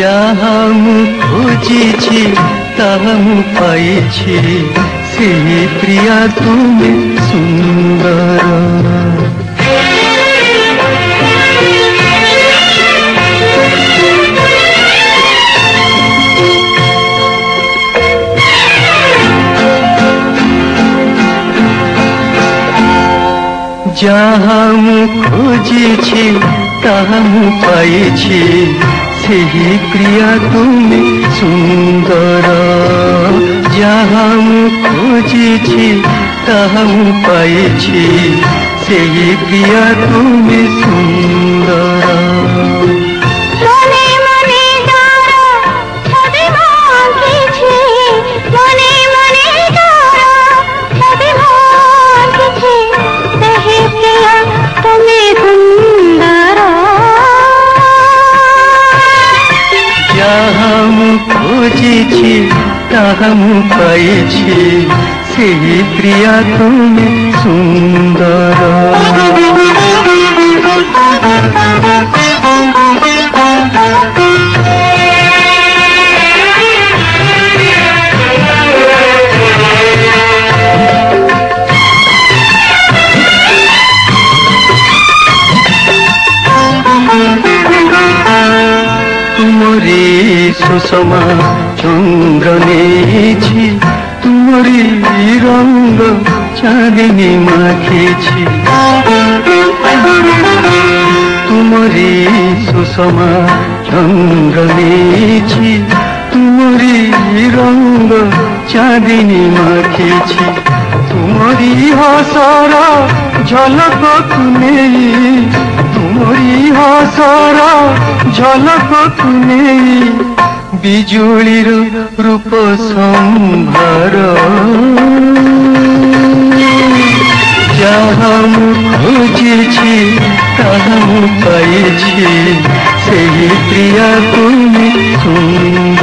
যাহা মু খুঁজিছি তাহা মু পাইছি সে প্রিয়া তুমি সুন্দর যাহা মু খুঁজিছি তাহা মু পাইছি ସେହି ପ୍ରିୟା ତୁମେ ସୁନ୍ଦର ଯାହା ମୁଁ ଖୋଜିଛି ତାହା ମୁଁ ପାଇଛି ସେହି ପ୍ରିୟା ତୁମେ ସୁନ୍ଦର যাহা মু খুঁজেছি তাহা মু পাইছি সেই প্রিয়া তুমি সুন্দর রে সুষমা চন্দ্র নেছি তোমারি রঙ্গ চাঁদিনী মাখেছি তোমারি সুষমা চন্দ্র নেছি তোমারি রঙ্গ চাঁদিনী মাখেছি তোমারি হাসার ঝলক নেই তোমারি হাসার ঝলক নেই বিজুলির রূপ সম্ভার যাহা মু খুঁজেছি তাহা মু পাইছি সেই প্রিয়া তুমি তুমি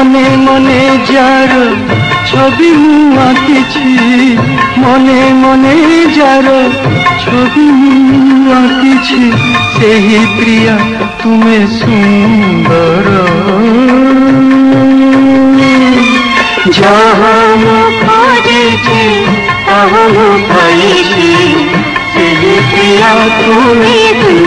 মনে মনে যার ছবি মু আঁকিছি মনে মনে যার ছবি আঁকিছি সেই প্রিয়া তুমি সুন্দর যাহা মু খোঁজিছি তাহা মু পাইছি সেই প্রিয়া তুমি